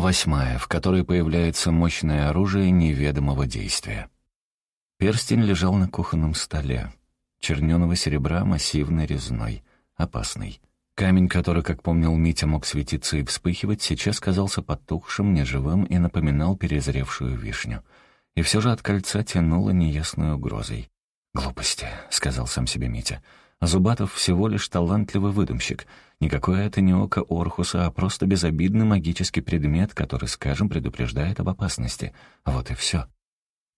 Восьмая, в которой появляется мощное оружие неведомого действия. Перстень лежал на кухонном столе. Черненого серебра, массивный, резной. Опасный. Камень, который, как помнил Митя, мог светиться и вспыхивать, сейчас казался потухшим, неживым и напоминал перезревшую вишню. И все же от кольца тянуло неясной угрозой. «Глупости», — сказал сам себе Митя. «Зубатов всего лишь талантливый выдумщик. Никакое это не око Орхуса, а просто безобидный магический предмет, который, скажем, предупреждает об опасности. Вот и все».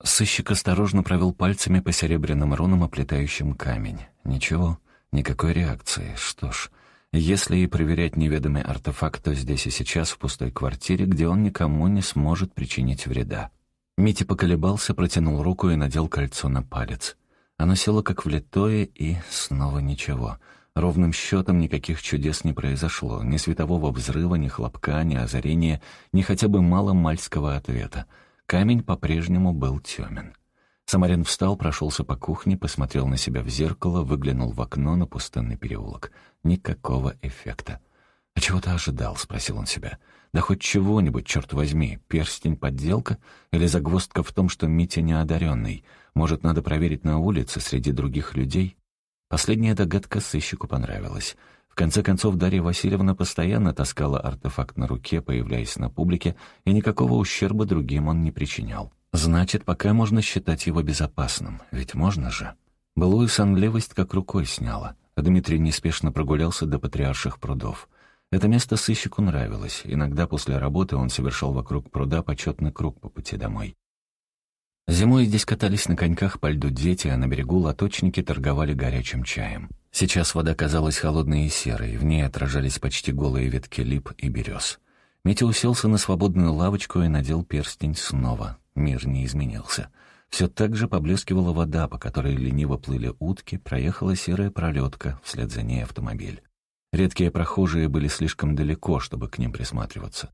Сыщик осторожно провел пальцами по серебряным рунам, оплетающим камень. Ничего, никакой реакции. Что ж, если и проверять неведомый артефакт, то здесь и сейчас, в пустой квартире, где он никому не сможет причинить вреда. Митя поколебался, протянул руку и надел кольцо на палец. Оно село как влитое, и снова ничего. Ровным счетом никаких чудес не произошло. Ни светового взрыва, ни хлопка, ни озарения, ни хотя бы мало мальского ответа. Камень по-прежнему был темен. Самарин встал, прошелся по кухне, посмотрел на себя в зеркало, выглянул в окно на пустынный переулок. Никакого эффекта. «А чего ты ожидал?» — спросил он себя. «Да хоть чего-нибудь, черт возьми. Перстень — подделка? Или загвоздка в том, что Митя неодаренный? Может, надо проверить на улице среди других людей?» Последняя догадка сыщику понравилась. В конце концов, Дарья Васильевна постоянно таскала артефакт на руке, появляясь на публике, и никакого ущерба другим он не причинял. Значит, пока можно считать его безопасным. Ведь можно же. Былую сонливость как рукой сняла. Дмитрий неспешно прогулялся до патриарших прудов. Это место сыщику нравилось. Иногда после работы он совершал вокруг пруда почетный круг по пути домой. Зимой здесь катались на коньках по льду дети, а на берегу лоточники торговали горячим чаем. Сейчас вода казалась холодной и серой, в ней отражались почти голые ветки лип и берез. Митя уселся на свободную лавочку и надел перстень снова. Мир не изменился. Все так же поблескивала вода, по которой лениво плыли утки, проехала серая пролетка, вслед за ней автомобиль. Редкие прохожие были слишком далеко, чтобы к ним присматриваться.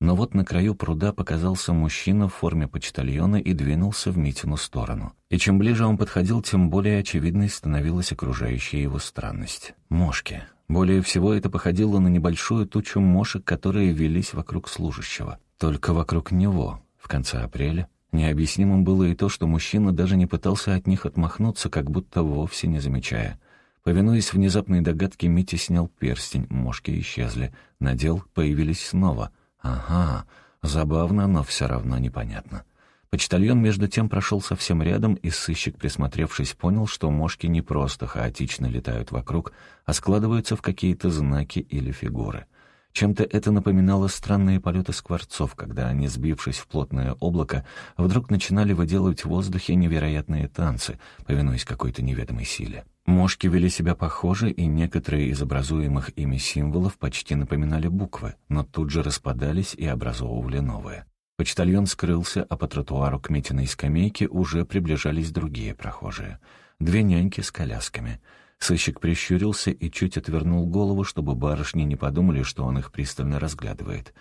Но вот на краю пруда показался мужчина в форме почтальона и двинулся в Митину сторону. И чем ближе он подходил, тем более очевидной становилась окружающая его странность. Мошки. Более всего это походило на небольшую тучу мошек, которые велись вокруг служащего. Только вокруг него, в конце апреля, необъяснимым было и то, что мужчина даже не пытался от них отмахнуться, как будто вовсе не замечая. Повинуясь внезапной догадке, Митя снял перстень, мошки исчезли. Надел, появились снова. Ага, забавно, но все равно непонятно. Почтальон между тем прошел совсем рядом, и сыщик, присмотревшись, понял, что мошки не просто хаотично летают вокруг, а складываются в какие-то знаки или фигуры — чем-то это напоминало странные полеты скворцов, когда они, сбившись в плотное облако, вдруг начинали выделывать в воздухе невероятные танцы, повинуясь какой-то неведомой силе. Мошки вели себя похоже, и некоторые из образуемых ими символов почти напоминали буквы, но тут же распадались и образовывали новые. Почтальон скрылся, а по тротуару к Митиной скамейке уже приближались другие прохожие. Две няньки с колясками — Сыщик прищурился и чуть отвернул голову, чтобы барышни не подумали, что он их пристально разглядывает.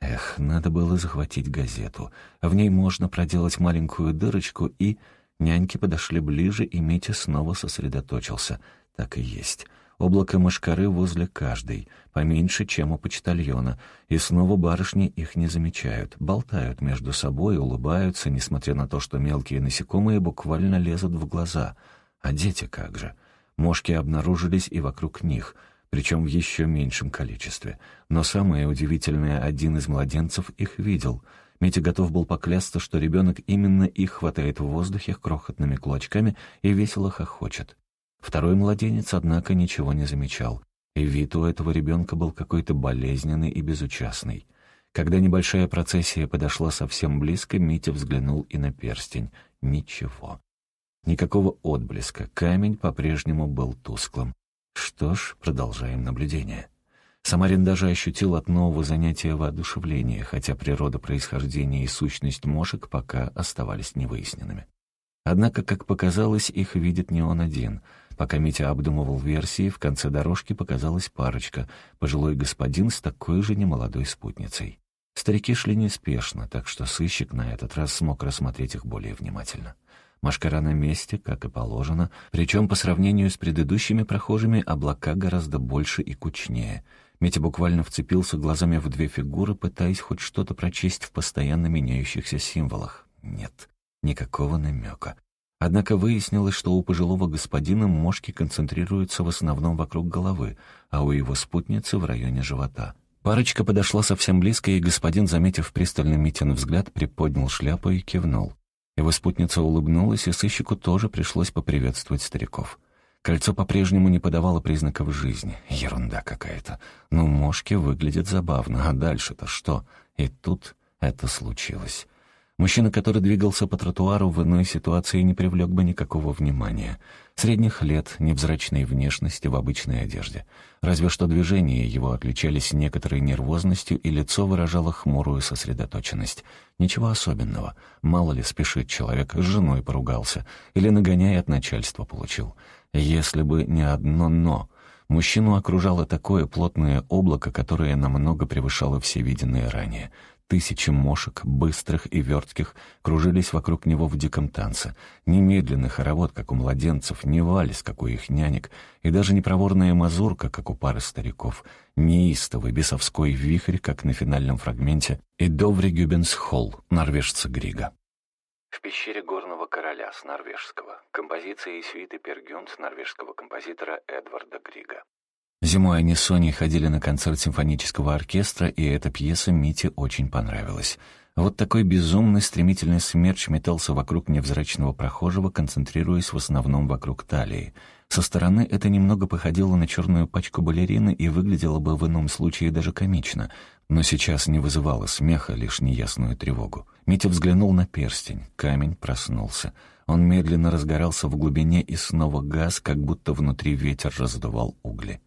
Эх, надо было захватить газету. В ней можно проделать маленькую дырочку, и... Няньки подошли ближе, и Митя снова сосредоточился. Так и есть. Облако мошкары возле каждой, поменьше, чем у почтальона. И снова барышни их не замечают, болтают между собой, улыбаются, несмотря на то, что мелкие насекомые буквально лезут в глаза. А дети как же? Мошки обнаружились и вокруг них, причем в еще меньшем количестве. Но самое удивительное, один из младенцев их видел. Митя готов был поклясться, что ребенок именно их хватает в воздухе крохотными кулачками и весело хохочет. Второй младенец, однако, ничего не замечал. И вид у этого ребенка был какой-то болезненный и безучастный. Когда небольшая процессия подошла совсем близко, Митя взглянул и на перстень. Ничего. Никакого отблеска, камень по-прежнему был тусклым. Что ж, продолжаем наблюдение. Самарин даже ощутил от нового занятия воодушевление, хотя природа происхождения и сущность мошек пока оставались невыясненными. Однако, как показалось, их видит не он один. Пока Митя обдумывал версии, в конце дорожки показалась парочка, пожилой господин с такой же немолодой спутницей. Старики шли неспешно, так что сыщик на этот раз смог рассмотреть их более внимательно. Машкара на месте, как и положено, причем по сравнению с предыдущими прохожими облака гораздо больше и кучнее. Митя буквально вцепился глазами в две фигуры, пытаясь хоть что-то прочесть в постоянно меняющихся символах. Нет, никакого намека. Однако выяснилось, что у пожилого господина мошки концентрируются в основном вокруг головы, а у его спутницы в районе живота. Парочка подошла совсем близко, и господин, заметив пристальный Митин взгляд, приподнял шляпу и кивнул. Его спутница улыбнулась, и сыщику тоже пришлось поприветствовать стариков. Кольцо по-прежнему не подавало признаков жизни. Ерунда какая-то. Ну, мошки выглядят забавно, а дальше-то что? И тут это случилось. Мужчина, который двигался по тротуару в иной ситуации, не привлек бы никакого внимания. Средних лет, невзрачной внешности в обычной одежде. Разве что движения его отличались некоторой нервозностью, и лицо выражало хмурую сосредоточенность. Ничего особенного. Мало ли спешит человек, с женой поругался. Или нагоняя от начальства получил. Если бы не одно «но». Мужчину окружало такое плотное облако, которое намного превышало все виденные ранее — Тысячи мошек, быстрых и вертких, кружились вокруг него в диком танце. Немедленный хоровод, как у младенцев, не валис, как у их нянек, и даже не проворная мазурка, как у пары стариков. Неистовый бесовской вихрь, как на финальном фрагменте, и Доври Гюбенс-Холл, норвежца Грига. В пещере горного короля с норвежского. Композиция и свиты Пергюнд норвежского композитора Эдварда Грига. Зимой они с Соней ходили на концерт симфонического оркестра, и эта пьеса Мите очень понравилась. Вот такой безумный стремительный смерч метался вокруг невзрачного прохожего, концентрируясь в основном вокруг талии. Со стороны это немного походило на черную пачку балерины и выглядело бы в ином случае даже комично, но сейчас не вызывало смеха, лишь неясную тревогу. Митя взглянул на перстень, камень проснулся. Он медленно разгорался в глубине и снова газ, как будто внутри ветер раздувал угли.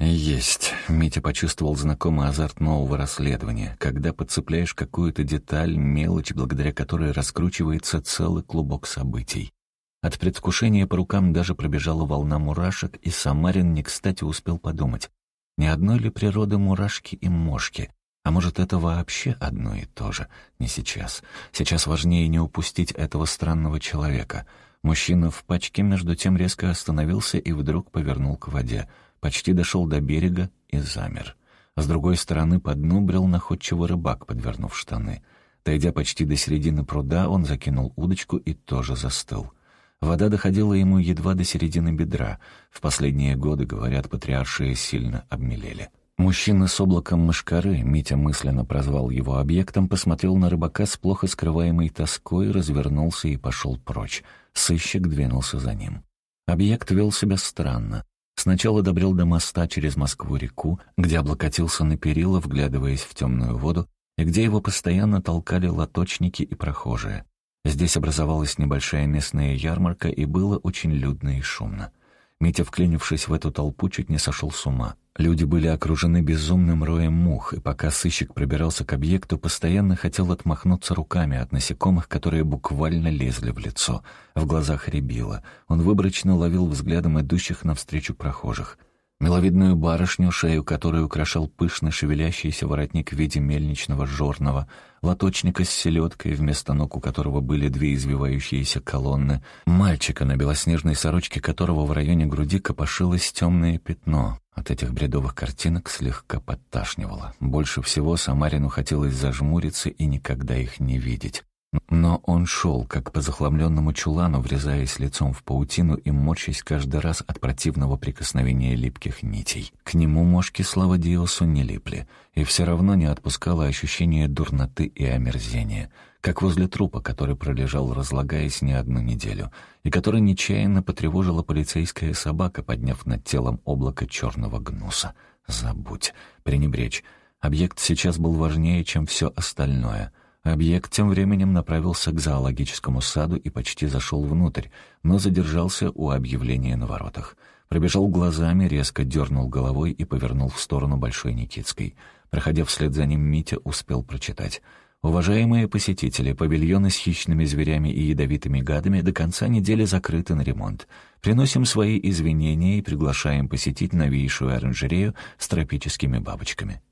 Есть. Митя почувствовал знакомый азарт нового расследования, когда подцепляешь какую-то деталь, мелочь, благодаря которой раскручивается целый клубок событий. От предвкушения по рукам даже пробежала волна мурашек, и Самарин не кстати успел подумать, не одной ли природы мурашки и мошки, а может, это вообще одно и то же? Не сейчас. Сейчас важнее не упустить этого странного человека. Мужчина в пачке между тем резко остановился и вдруг повернул к воде — почти дошел до берега и замер. С другой стороны по дну брел находчивый рыбак, подвернув штаны. Дойдя почти до середины пруда, он закинул удочку и тоже застыл. Вода доходила ему едва до середины бедра. В последние годы, говорят, патриаршие сильно обмелели. Мужчина с облаком мышкары, Митя мысленно прозвал его объектом, посмотрел на рыбака с плохо скрываемой тоской, развернулся и пошел прочь. Сыщик двинулся за ним. Объект вел себя странно. Сначала добрел до моста через Москву-реку, где облокотился на перила, вглядываясь в темную воду, и где его постоянно толкали лоточники и прохожие. Здесь образовалась небольшая местная ярмарка, и было очень людно и шумно. Митя, вклинившись в эту толпу, чуть не сошел с ума. Люди были окружены безумным роем мух, и пока сыщик пробирался к объекту, постоянно хотел отмахнуться руками от насекомых, которые буквально лезли в лицо. В глазах рябило. Он выборочно ловил взглядом идущих навстречу прохожих — Миловидную барышню, шею которой украшал пышный шевелящийся воротник в виде мельничного жорного, лоточника с селедкой, вместо ног у которого были две извивающиеся колонны, мальчика, на белоснежной сорочке которого в районе груди копошилось темное пятно. От этих бредовых картинок слегка подташнивало. Больше всего Самарину хотелось зажмуриться и никогда их не видеть. Но он шел, как по захламленному чулану, врезаясь лицом в паутину и морщась каждый раз от противного прикосновения липких нитей. К нему мошки, слава Диосу, не липли, и все равно не отпускало ощущение дурноты и омерзения, как возле трупа, который пролежал, разлагаясь не одну неделю, и который нечаянно потревожила полицейская собака, подняв над телом облако черного гнуса. Забудь, пренебречь. Объект сейчас был важнее, чем все остальное — Объект тем временем направился к зоологическому саду и почти зашел внутрь, но задержался у объявления на воротах. Пробежал глазами, резко дернул головой и повернул в сторону Большой Никитской. Проходя вслед за ним, Митя успел прочитать. «Уважаемые посетители, павильоны с хищными зверями и ядовитыми гадами до конца недели закрыты на ремонт. Приносим свои извинения и приглашаем посетить новейшую оранжерею с тропическими бабочками».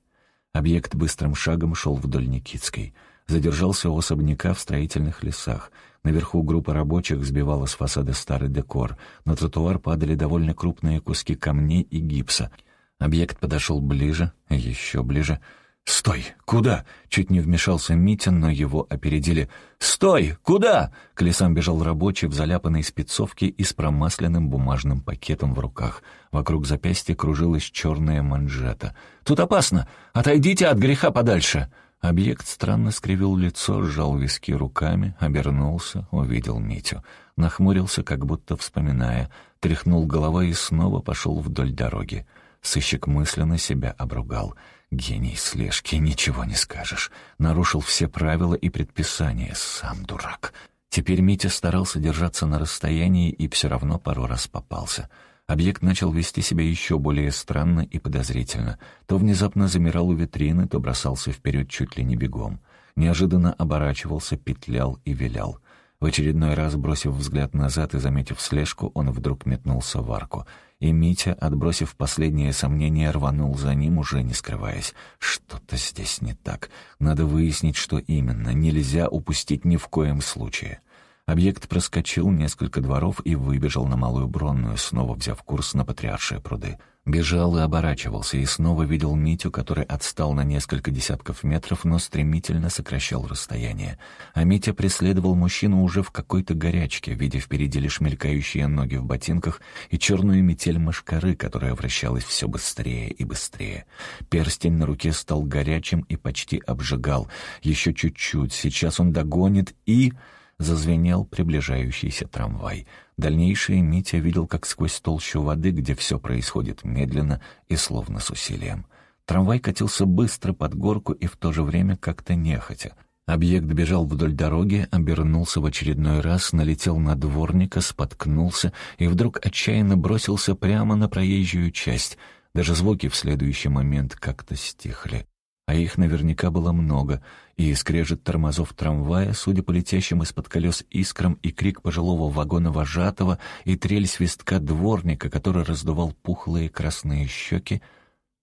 Объект быстрым шагом шел вдоль Никитской — задержался у особняка в строительных лесах. Наверху группа рабочих сбивала с фасада старый декор. На тротуар падали довольно крупные куски камней и гипса. Объект подошел ближе, еще ближе — «Стой! Куда?» — чуть не вмешался Митя, но его опередили. «Стой! Куда?» — к лесам бежал рабочий в заляпанной спецовке и с промасленным бумажным пакетом в руках. Вокруг запястья кружилась черная манжета. «Тут опасно! Отойдите от греха подальше!» Объект странно скривил лицо, сжал виски руками, обернулся, увидел Митю. Нахмурился, как будто вспоминая, тряхнул головой и снова пошел вдоль дороги. Сыщик мысленно себя обругал — Гений слежки, ничего не скажешь. Нарушил все правила и предписания, сам дурак. Теперь Митя старался держаться на расстоянии и все равно пару раз попался. Объект начал вести себя еще более странно и подозрительно. То внезапно замирал у витрины, то бросался вперед чуть ли не бегом. Неожиданно оборачивался, петлял и вилял. В очередной раз, бросив взгляд назад и заметив слежку, он вдруг метнулся в арку — и Митя, отбросив последние сомнения, рванул за ним, уже не скрываясь. Что-то здесь не так. Надо выяснить, что именно. Нельзя упустить ни в коем случае. Объект проскочил несколько дворов и выбежал на Малую Бронную, снова взяв курс на Патриаршие пруды. Бежал и оборачивался, и снова видел Митю, который отстал на несколько десятков метров, но стремительно сокращал расстояние. А Митя преследовал мужчину уже в какой-то горячке, видя впереди лишь мелькающие ноги в ботинках и черную метель мошкары, которая вращалась все быстрее и быстрее. Перстень на руке стал горячим и почти обжигал. Еще чуть-чуть, сейчас он догонит и зазвенел приближающийся трамвай. Дальнейшее Митя видел как сквозь толщу воды, где все происходит медленно и словно с усилием. Трамвай катился быстро под горку и в то же время как-то нехотя. Объект бежал вдоль дороги, обернулся в очередной раз, налетел на дворника, споткнулся и вдруг отчаянно бросился прямо на проезжую часть. Даже звуки в следующий момент как-то стихли а их наверняка было много, и скрежет тормозов трамвая, судя по летящим из-под колес искрам, и крик пожилого вагона вожатого, и трель свистка дворника, который раздувал пухлые красные щеки,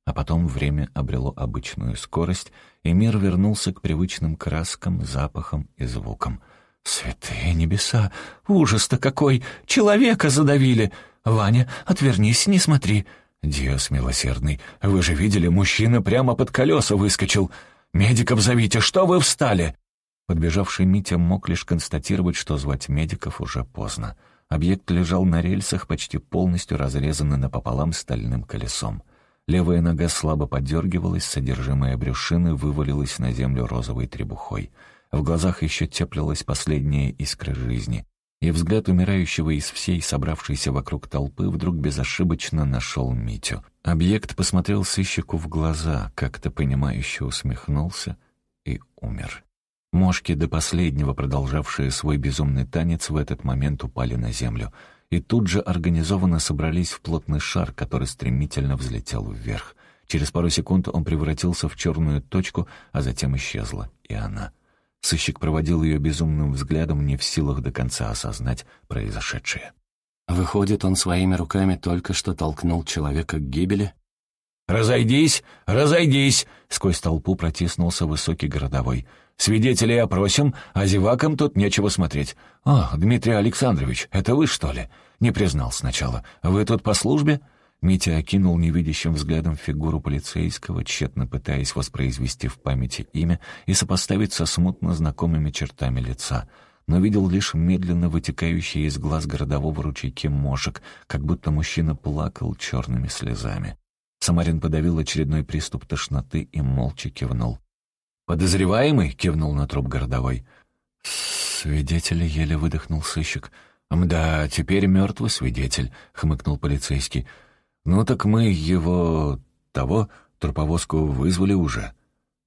а потом время обрело обычную скорость, и мир вернулся к привычным краскам, запахам и звукам. «Святые небеса! Ужас-то какой! Человека задавили! Ваня, отвернись, не смотри!» «Диос милосердный, вы же видели, мужчина прямо под колеса выскочил. Медиков зовите, что вы встали?» Подбежавший Митя мог лишь констатировать, что звать медиков уже поздно. Объект лежал на рельсах, почти полностью разрезанный напополам стальным колесом. Левая нога слабо подергивалась, содержимое брюшины вывалилось на землю розовой требухой. В глазах еще теплилась последняя искра жизни и взгляд умирающего из всей собравшейся вокруг толпы вдруг безошибочно нашел Митю. Объект посмотрел сыщику в глаза, как-то понимающе усмехнулся и умер. Мошки, до последнего продолжавшие свой безумный танец, в этот момент упали на землю и тут же организованно собрались в плотный шар, который стремительно взлетел вверх. Через пару секунд он превратился в черную точку, а затем исчезла и она — Сыщик проводил ее безумным взглядом, не в силах до конца осознать произошедшее. Выходит, он своими руками только что толкнул человека к гибели? «Разойдись! Разойдись!» — сквозь толпу протиснулся высокий городовой. «Свидетелей опросим, а зевакам тут нечего смотреть. «О, Дмитрий Александрович, это вы, что ли?» Не признал сначала. «Вы тут по службе?» Митя окинул невидящим взглядом фигуру полицейского, тщетно пытаясь воспроизвести в памяти имя и сопоставить со смутно знакомыми чертами лица, но видел лишь медленно вытекающие из глаз городового ручейки мошек, как будто мужчина плакал черными слезами. Самарин подавил очередной приступ тошноты и молча кивнул. «Подозреваемый?» — кивнул на труп городовой. «Свидетель еле выдохнул сыщик». «Мда, теперь мертвый свидетель», — хмыкнул полицейский. «Ну так мы его... того, труповозку вызвали уже».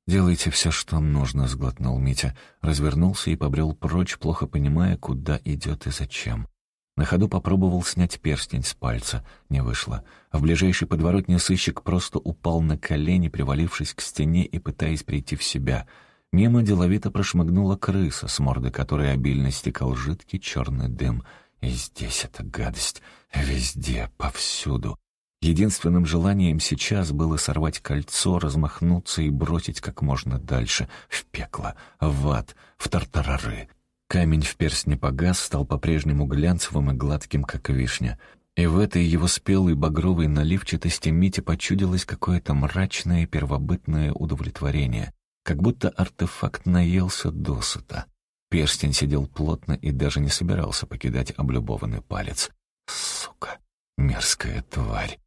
«Делайте все, что нужно», — сглотнул Митя. Развернулся и побрел прочь, плохо понимая, куда идет и зачем. На ходу попробовал снять перстень с пальца. Не вышло. В ближайшей подворотне сыщик просто упал на колени, привалившись к стене и пытаясь прийти в себя. Мимо деловито прошмыгнула крыса, с морды которой обильно стекал жидкий черный дым. И здесь эта гадость. Везде, повсюду. Единственным желанием сейчас было сорвать кольцо, размахнуться и бросить как можно дальше, в пекло, в ад, в тартарары. Камень в перстне погас, стал по-прежнему глянцевым и гладким, как вишня. И в этой его спелой багровой наливчатости Мите почудилось какое-то мрачное первобытное удовлетворение, как будто артефакт наелся досыта. Перстень сидел плотно и даже не собирался покидать облюбованный палец. Сука, мерзкая тварь.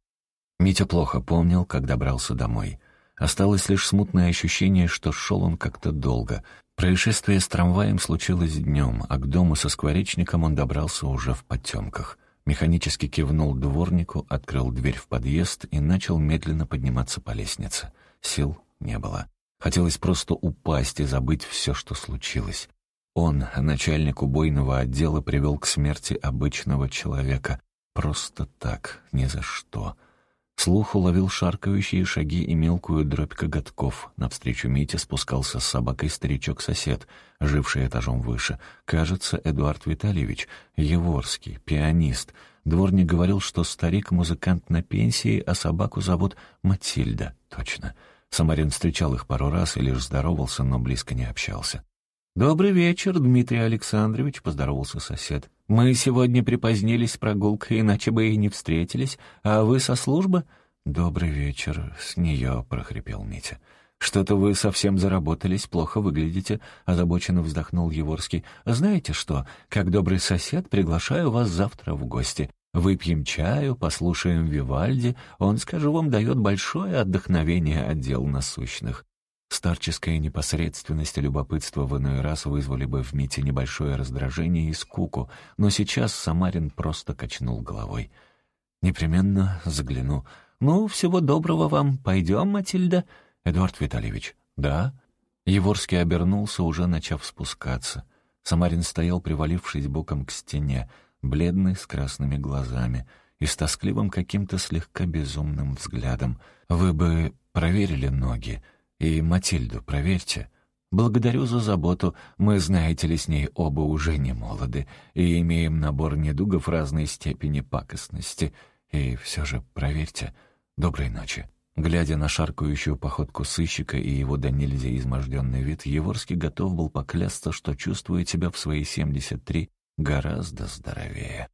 Митя плохо помнил, как добрался домой. Осталось лишь смутное ощущение, что шел он как-то долго. Происшествие с трамваем случилось днем, а к дому со скворечником он добрался уже в потемках. Механически кивнул дворнику, открыл дверь в подъезд и начал медленно подниматься по лестнице. Сил не было. Хотелось просто упасть и забыть все, что случилось. Он, начальник убойного отдела, привел к смерти обычного человека. Просто так, ни за что. Слух уловил шаркающие шаги и мелкую дробь коготков. Навстречу Мите спускался с собакой старичок-сосед, живший этажом выше. Кажется, Эдуард Витальевич, Еворский, пианист. Дворник говорил, что старик-музыкант на пенсии, а собаку зовут Матильда. Точно. Самарин встречал их пару раз и лишь здоровался, но близко не общался. «Добрый вечер, Дмитрий Александрович», — поздоровался сосед. «Мы сегодня припозднились с прогулкой, иначе бы и не встретились. А вы со службы?» «Добрый вечер, с нее», — прохрипел Митя. «Что-то вы совсем заработались, плохо выглядите», — озабоченно вздохнул Еворский. «Знаете что, как добрый сосед, приглашаю вас завтра в гости. Выпьем чаю, послушаем Вивальди. Он, скажу вам, дает большое отдохновение от дел насущных. Старческая непосредственность и любопытство в иной раз вызвали бы в Мите небольшое раздражение и скуку, но сейчас Самарин просто качнул головой. «Непременно загляну. Ну, всего доброго вам. Пойдем, Матильда?» «Эдуард Витальевич». «Да?» Еворский обернулся, уже начав спускаться. Самарин стоял, привалившись боком к стене, бледный, с красными глазами и с тоскливым каким-то слегка безумным взглядом. «Вы бы проверили ноги?» И Матильду проверьте. Благодарю за заботу. Мы, знаете ли, с ней оба уже не молоды и имеем набор недугов разной степени пакостности. И все же проверьте. Доброй ночи». Глядя на шаркающую походку сыщика и его до нельзя изможденный вид, Еворский готов был поклясться, что чувствует себя в свои 73 гораздо здоровее.